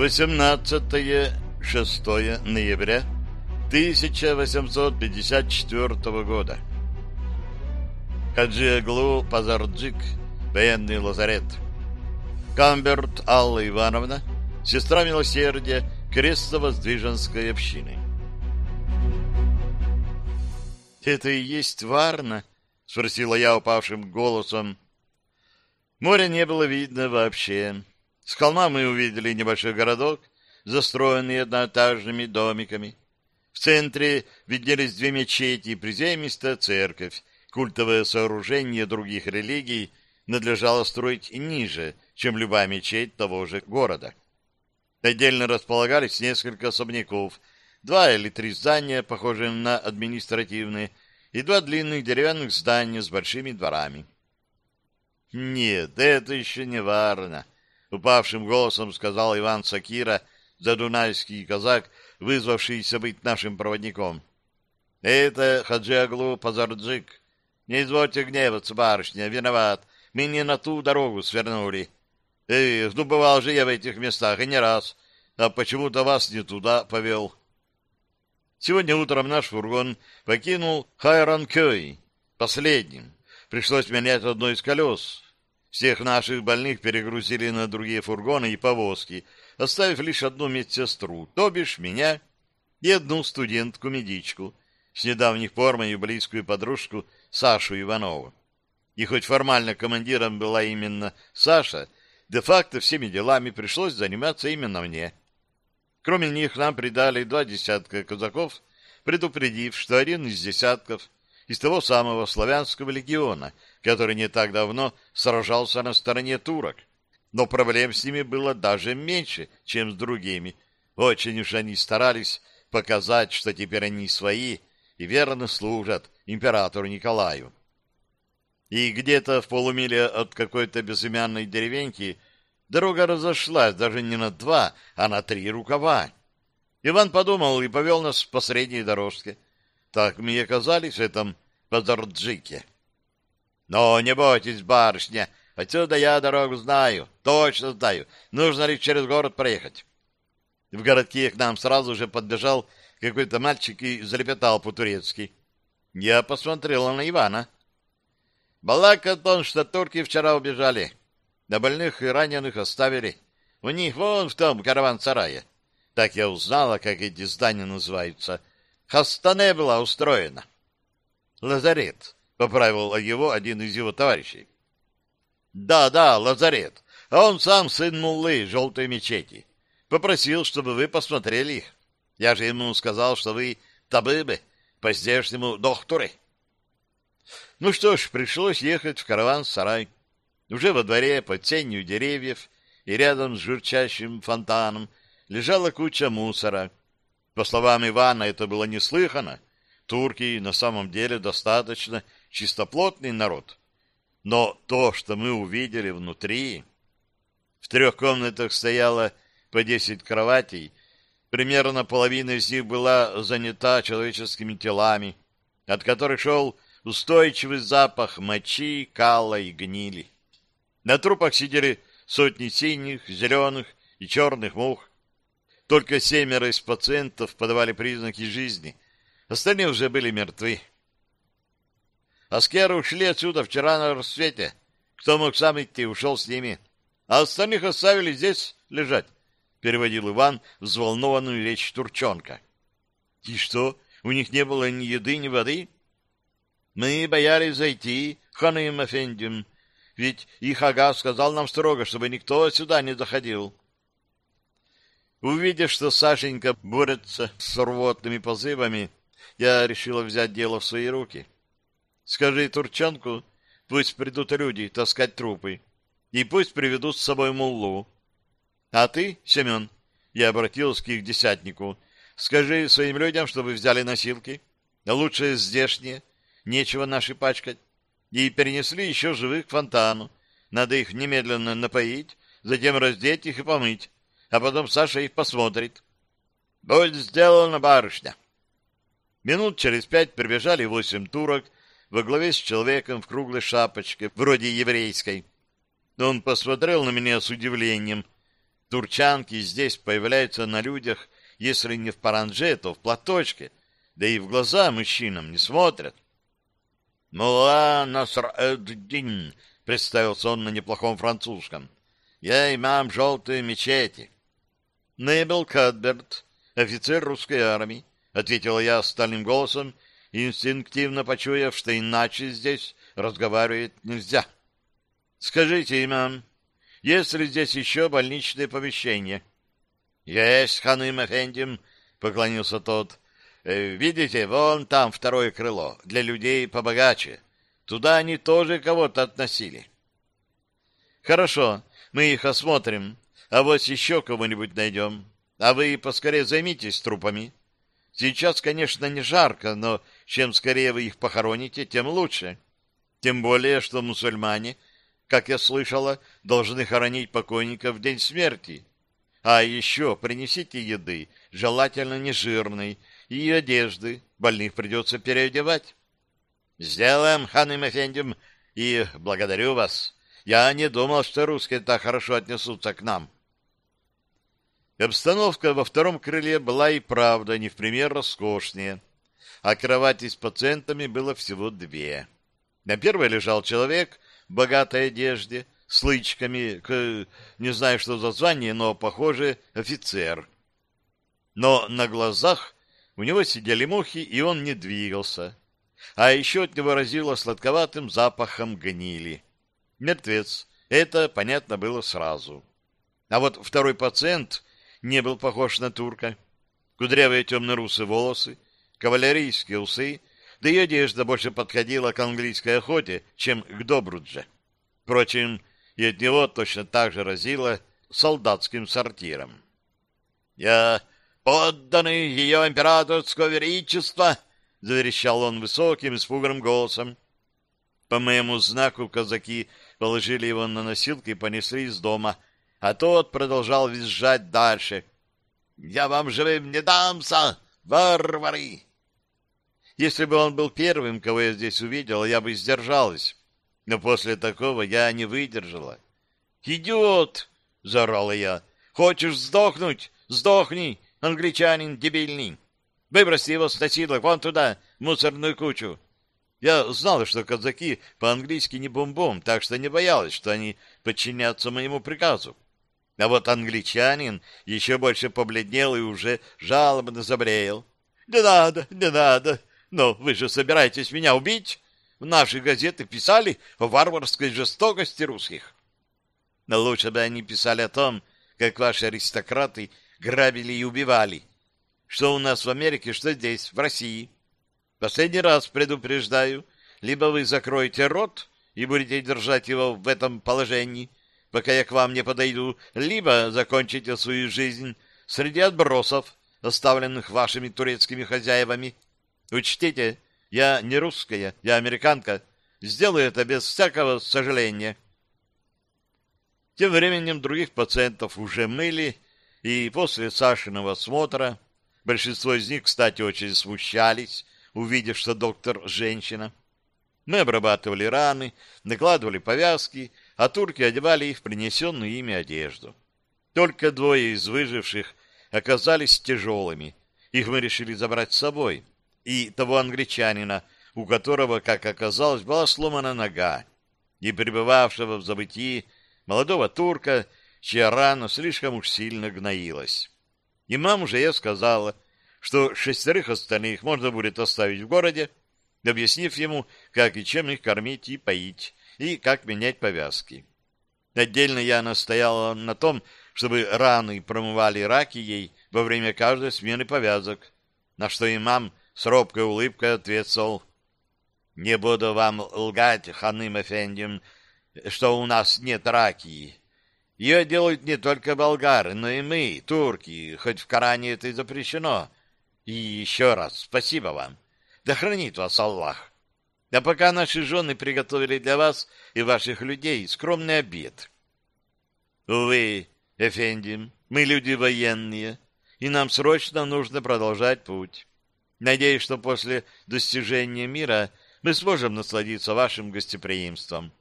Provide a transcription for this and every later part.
18-6 ноября 1854 года. Хаджи Аглу Пазарджик, военный лазарет. Камберт Алла Ивановна, сестра милосердия Крестово-Сдвиженской общины. «Это и есть Варна?» — спросила я упавшим голосом. Моря не было видно вообще. С холма мы увидели небольшой городок, застроенный одноэтажными домиками. В центре виднелись две мечети и приземистая церковь. Культовое сооружение других религий надлежало строить ниже, чем любая мечеть того же города. Отдельно располагались несколько особняков, два или три здания, похожие на административные, и два длинных деревянных здания с большими дворами. «Нет, это еще не Варна», — упавшим голосом сказал Иван Сакира, задунайский казак, вызвавшийся быть нашим проводником. «Это Хаджиаглу Пазарджик. Не извольте гневаться, барышня, виноват. Мы не на ту дорогу свернули. Эх, ну бывал же я в этих местах, и не раз, а почему-то вас не туда повел». Сегодня утром наш фургон покинул Хайранкёй, последним. Пришлось менять одно из колес. Всех наших больных перегрузили на другие фургоны и повозки, оставив лишь одну медсестру, то бишь меня и одну студентку-медичку, с недавних пор мою близкую подружку Сашу Иванову. И хоть формально командиром была именно Саша, де-факто всеми делами пришлось заниматься именно мне. Кроме них нам придали два десятка казаков, предупредив, что один из десятков из того самого славянского легиона, который не так давно сражался на стороне турок. Но проблем с ними было даже меньше, чем с другими. Очень уж они старались показать, что теперь они свои и верно служат императору Николаю. И где-то в полумиле от какой-то безымянной деревеньки Дорога разошлась даже не на два, а на три рукава. Иван подумал и повел нас по средней дорожке. Так мы и оказались в этом Позорджике. Но не бойтесь, барышня, отсюда я дорогу знаю, точно знаю. Нужно лишь через город проехать. В городке к нам сразу же подбежал какой-то мальчик и залепетал по-турецки. Я посмотрела на Ивана. Балакает он, что турки вчера убежали. На больных и раненых оставили. У них вон в том караван-сарае. Так я узнала, как эти здания называются. Хастане была устроена. Лазарет, — поправил его один из его товарищей. Да, да, лазарет. А он сам сын Муллы, желтой мечети. Попросил, чтобы вы посмотрели их. Я же ему сказал, что вы табыбы, по-здешнему докторы. Ну что ж, пришлось ехать в караван-сарай. Уже во дворе, под тенью деревьев и рядом с журчащим фонтаном лежала куча мусора. По словам Ивана, это было неслыхано. Турки на самом деле достаточно чистоплотный народ. Но то, что мы увидели внутри... В трех комнатах стояло по десять кроватей, примерно половина из них была занята человеческими телами, от которых шел устойчивый запах мочи, кала и гнили. На трупах сидели сотни синих, зеленых и черных мух. Только семеро из пациентов подавали признаки жизни. Остальные уже были мертвы. Аскеры ушли отсюда вчера на рассвете. Кто мог сам идти, ушел с ними. А остальных оставили здесь лежать, — переводил Иван взволнованную речь Турчонка. — И что, у них не было ни еды, ни воды? — Мы боялись зайти, ханым Эфендим, ведь их ага сказал нам строго, чтобы никто сюда не заходил. Увидев, что Сашенька борется с рвотными позывами, я решила взять дело в свои руки. Скажи Турчанку, пусть придут люди таскать трупы, и пусть приведут с собой муллу. А ты, Семен, я обратилась к их десятнику, скажи своим людям, чтобы взяли носилки, а лучше здешние, нечего наши пачкать и перенесли еще живых к фонтану. Надо их немедленно напоить, затем раздеть их и помыть, а потом Саша их посмотрит. — Будет сделано, барышня. Минут через пять прибежали восемь турок во главе с человеком в круглой шапочке, вроде еврейской. Он посмотрел на меня с удивлением. Турчанки здесь появляются на людях, если не в паранже, то в платочке, да и в глаза мужчинам не смотрят. «Мула Наср-эд-Дин», — представился он на неплохом французском. «Я имам желтой мечети». «Небел Кадберт, офицер русской армии», — ответила я стальным голосом, инстинктивно почуяв, что иначе здесь разговаривать нельзя. «Скажите, имам, есть ли здесь еще больничное помещение?» «Есть, ханым Эфендим», — поклонился тот. Э, видите, вон там второе крыло, для людей побогаче. Туда они тоже кого-то относили. Хорошо, мы их осмотрим, а вот еще кого-нибудь найдем. А вы поскорее займитесь трупами. Сейчас, конечно, не жарко, но чем скорее вы их похороните, тем лучше. Тем более, что мусульмане, как я слышала, должны хоронить покойника в день смерти. А еще принесите еды, желательно не жирной, и одежды. Больных придется переодевать. Сделаем, ханым Эфендим, и благодарю вас. Я не думал, что русские так хорошо отнесутся к нам. Обстановка во втором крыле была и правда не в пример роскошнее, а кровати с пациентами было всего две. На первой лежал человек в богатой одежде, с лычками, к, не знаю, что за звание, но, похоже, офицер. Но на глазах у него сидели мухи, и он не двигался. А еще от него разило сладковатым запахом гнили. Мертвец. Это понятно было сразу. А вот второй пациент не был похож на турка. Кудрявые темно-русые волосы, кавалерийские усы, да и одежда больше подходила к английской охоте, чем к Добрудже. Впрочем, и от него точно так же разило солдатским сортиром. Я подданный ее императорского величества!» — заверещал он высоким, испуганным голосом. По моему знаку казаки положили его на носилки и понесли из дома, а тот продолжал визжать дальше. «Я вам живым не дамся, варвары!» Если бы он был первым, кого я здесь увидел, я бы сдержалась. Но после такого я не выдержала. «Идиот!» — заорала я. «Хочешь сдохнуть? Сдохни! англичанин дебильный. Выброси его с носилок вон туда, в мусорную кучу. Я знал, что казаки по-английски не бомбом, так что не боялась, что они подчинятся моему приказу. А вот англичанин еще больше побледнел и уже жалобно забреял. «Не надо, не надо! Но вы же собираетесь меня убить? В наши газеты писали о варварской жестокости русских». Но лучше бы они писали о том, как ваши аристократы грабили и убивали. Что у нас в Америке, что здесь, в России. Последний раз предупреждаю, либо вы закроете рот и будете держать его в этом положении, пока я к вам не подойду, либо закончите свою жизнь среди отбросов, оставленных вашими турецкими хозяевами. Учтите, я не русская, я американка. Сделаю это без всякого сожаления. Тем временем других пациентов уже мыли, и после Сашиного осмотра большинство из них, кстати, очень смущались, увидев, что доктор — женщина. Мы обрабатывали раны, накладывали повязки, а турки одевали их в принесенную ими одежду. Только двое из выживших оказались тяжелыми. Их мы решили забрать с собой. И того англичанина, у которого, как оказалось, была сломана нога, и пребывавшего в забытии молодого турка, чья рана слишком уж сильно гноилась. И мам уже я сказала, что шестерых остальных можно будет оставить в городе, объяснив ему, как и чем их кормить и поить, и как менять повязки. Отдельно я настояла на том, чтобы раны промывали раки ей во время каждой смены повязок, на что имам с робкой улыбкой ответил, «Не буду вам лгать, ханым Эфендим, что у нас нет раки. Ее делают не только болгары, но и мы, турки, хоть в Коране это и запрещено. И еще раз спасибо вам. Да хранит вас Аллах. А пока наши жены приготовили для вас и ваших людей скромный обед. Увы, Эфендим, мы люди военные, и нам срочно нужно продолжать путь. Надеюсь, что после достижения мира мы сможем насладиться вашим гостеприимством.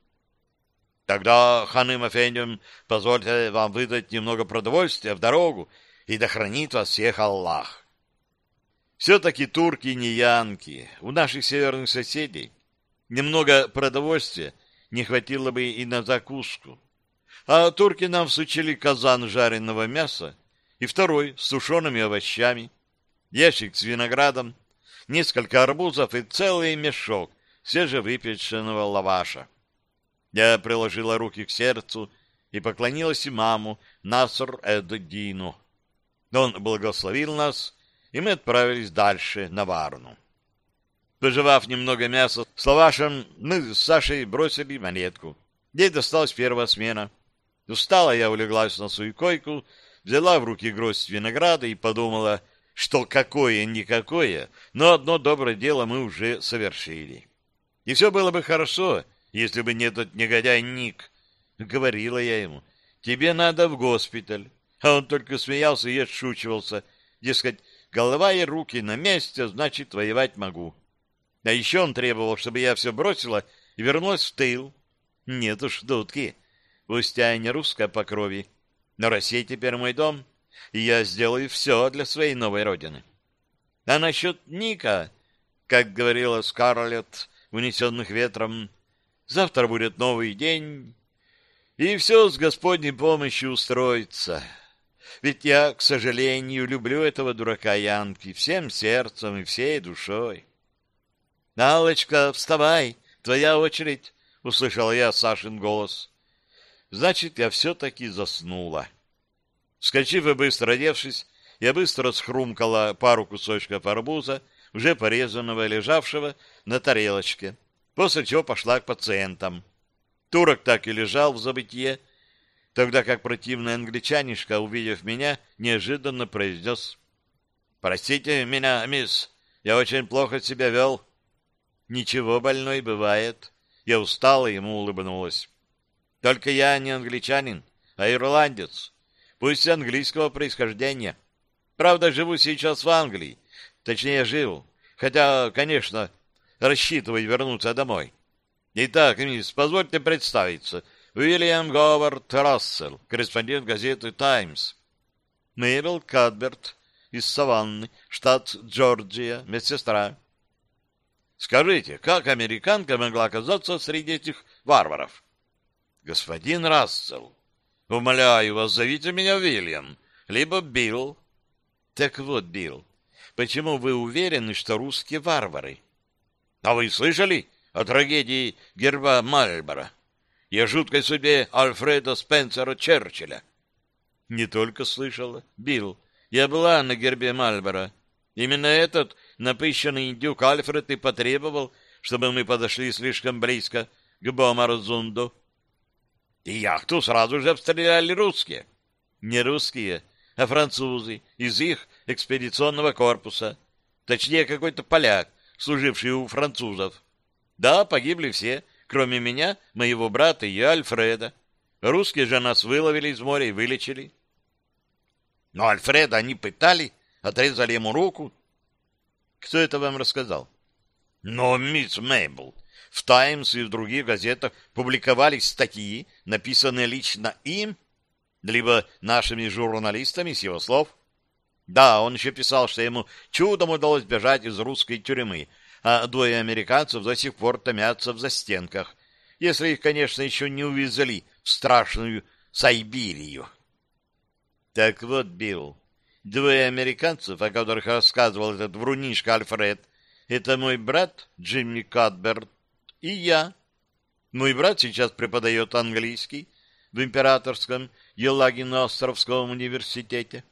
Тогда, ханым Афендиум, позвольте вам выдать немного продовольствия в дорогу, и да хранит вас всех Аллах. Все-таки турки не янки, у наших северных соседей. Немного продовольствия не хватило бы и на закуску. А турки нам всучили казан жареного мяса и второй с сушеными овощами, ящик с виноградом, несколько арбузов и целый мешок свежевыпеченного лаваша. Я приложила руки к сердцу и поклонилась имаму Наср Эд-Дину. Он благословил нас, и мы отправились дальше на Варну. Пожевав немного мяса с лавашем, мы с Сашей бросили монетку. Ей досталась первая смена. Устала я улеглась на свою койку, взяла в руки гроздь винограда и подумала, что какое-никакое, но одно доброе дело мы уже совершили. И все было бы хорошо, если бы не этот негодяй Ник. Говорила я ему, тебе надо в госпиталь. А он только смеялся и отшучивался. Дескать, голова и руки на месте, значит, воевать могу. А еще он требовал, чтобы я все бросила и вернулась в тыл. Нет уж, дудки. Пусть я не русская по крови, но Россия теперь мой дом, и я сделаю все для своей новой родины. А насчет Ника, как говорила Скарлетт, унесенных ветром, завтра будет новый день, и все с Господней помощью устроится. Ведь я, к сожалению, люблю этого дурака Янки всем сердцем и всей душой. «Аллочка, вставай, твоя очередь!» — услышал я Сашин голос. Значит, я все-таки заснула. Вскочив и быстро одевшись, я быстро схрумкала пару кусочков арбуза, уже порезанного и лежавшего на тарелочке, после чего пошла к пациентам. Турок так и лежал в забытье, тогда как противный англичанишка, увидев меня, неожиданно произнес «Простите меня, мисс, я очень плохо себя вел». «Ничего, больной бывает». Я устала, ему улыбнулась. «Только я не англичанин, а ирландец, пусть английского происхождения. Правда, живу сейчас в Англии, точнее, жил, хотя, конечно, рассчитываю вернуться домой. Итак, мисс, позвольте представиться. Уильям Говард Рассел, корреспондент газеты «Таймс». Мэйбл Кадберт из Саванны, штат Джорджия, медсестра. Скажите, как американка могла оказаться среди этих варваров? Господин Рассел, умоляю вас, зовите меня Уильям, либо Билл. Так вот, Билл, почему вы уверены, что русские варвары? А вы слышали о трагедии герба Мальборо и о жуткой судьбе Альфреда Спенсера Черчилля? Не только слышала, Билл. Я была на гербе Мальборо. Именно этот напыщенный индюк Альфред и потребовал, чтобы мы подошли слишком близко к Бомарзунду. И яхту сразу же обстреляли русские. Не русские, а французы из их экспедиционного корпуса. Точнее, какой-то поляк, служивший у французов. Да, погибли все, кроме меня, моего брата и Альфреда. Русские же нас выловили из моря и вылечили. Но Альфреда они пытали, отрезали ему руку, кто это вам рассказал? Но, мисс Мейбл, в «Таймс» и в других газетах публиковались статьи, написанные лично им, либо нашими журналистами с его слов. Да, он еще писал, что ему чудом удалось бежать из русской тюрьмы, а двое американцев до сих пор томятся в застенках, если их, конечно, еще не увезли в страшную Сайбирию. Так вот, Билл, Двое американцев, о которых рассказывал этот врунишка Альфред, это мой брат Джимми Кадберт и я. Мой брат сейчас преподает английский в Императорском Елагино-Островском университете.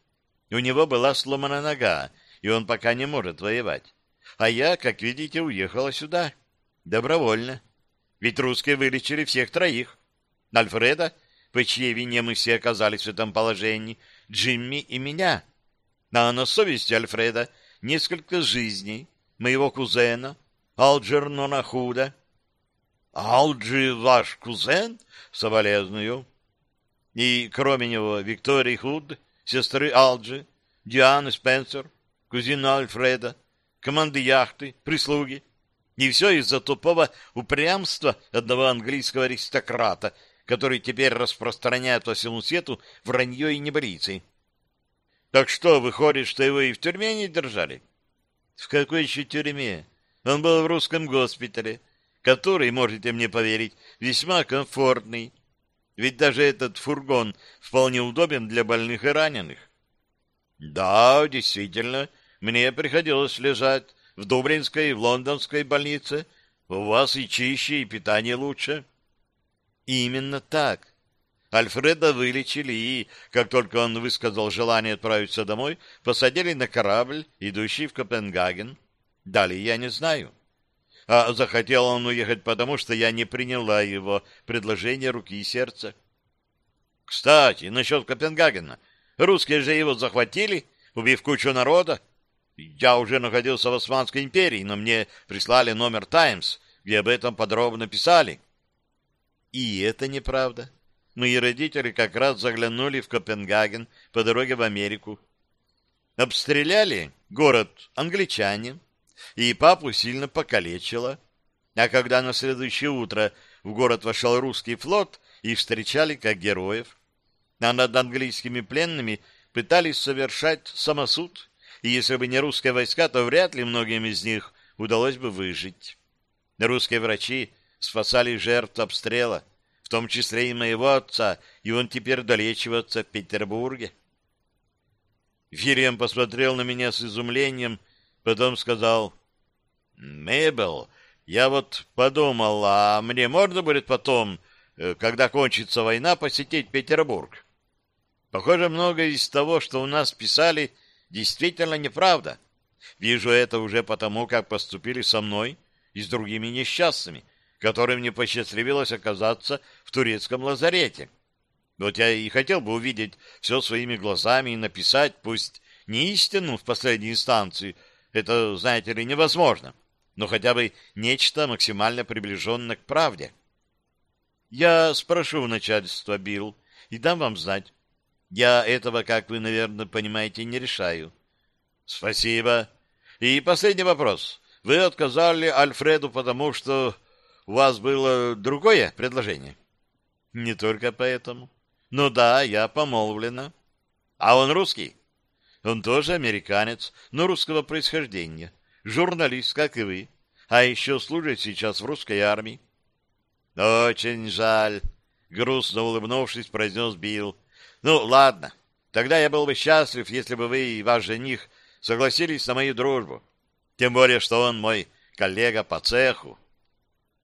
У него была сломана нога, и он пока не может воевать. А я, как видите, уехала сюда. Добровольно. Ведь русские вылечили всех троих. Альфреда, по чьей вине мы все оказались в этом положении, Джимми и меня — а на совести Альфреда несколько жизней моего кузена Алджернона Худа. Алджи ваш кузен? Соболезную. И кроме него Виктории Худ, сестры Алджи, Дианы Спенсер, кузина Альфреда, команды яхты, прислуги. И все из-за тупого упрямства одного английского аристократа, который теперь распространяет по всему свету вранье и небылицы. Так что, выходит, что его и в тюрьме не держали? В какой еще тюрьме? Он был в русском госпитале, который, можете мне поверить, весьма комфортный. Ведь даже этот фургон вполне удобен для больных и раненых. Да, действительно, мне приходилось лежать в Дублинской и в Лондонской больнице. У вас и чище, и питание лучше. Именно так. Альфреда вылечили и, как только он высказал желание отправиться домой, посадили на корабль, идущий в Копенгаген. Далее я не знаю. А захотел он уехать потому, что я не приняла его предложение руки и сердца. Кстати, насчет Копенгагена. Русские же его захватили, убив кучу народа. Я уже находился в Османской империи, но мне прислали номер «Таймс», где об этом подробно писали. И это неправда. Мои родители как раз заглянули в Копенгаген по дороге в Америку. Обстреляли город англичане, и папу сильно покалечило. А когда на следующее утро в город вошел русский флот, их встречали как героев. А над английскими пленными пытались совершать самосуд, и если бы не русские войска, то вряд ли многим из них удалось бы выжить. Русские врачи спасали жертв обстрела, в том числе и моего отца, и он теперь долечивается в Петербурге. Вильям посмотрел на меня с изумлением, потом сказал, «Мебел, я вот подумал, а мне можно будет потом, э, когда кончится война, посетить Петербург?» Похоже, многое из того, что у нас писали, действительно неправда. Вижу это уже потому, как поступили со мной и с другими несчастными, которым не посчастливилось оказаться в турецком лазарете. Вот я и хотел бы увидеть все своими глазами и написать, пусть не истину в последней инстанции, это, знаете ли, невозможно, но хотя бы нечто максимально приближенное к правде. Я спрошу у начальства, Билл, и дам вам знать. Я этого, как вы, наверное, понимаете, не решаю. Спасибо. И последний вопрос. Вы отказали Альфреду, потому что у вас было другое предложение? Не только поэтому. Ну да, я помолвлена. А он русский? Он тоже американец, но русского происхождения. Журналист, как и вы. А еще служит сейчас в русской армии. Очень жаль, грустно улыбнувшись, произнес Билл. Ну, ладно. Тогда я был бы счастлив, если бы вы и ваш жених согласились на мою дружбу. Тем более, что он мой коллега по цеху.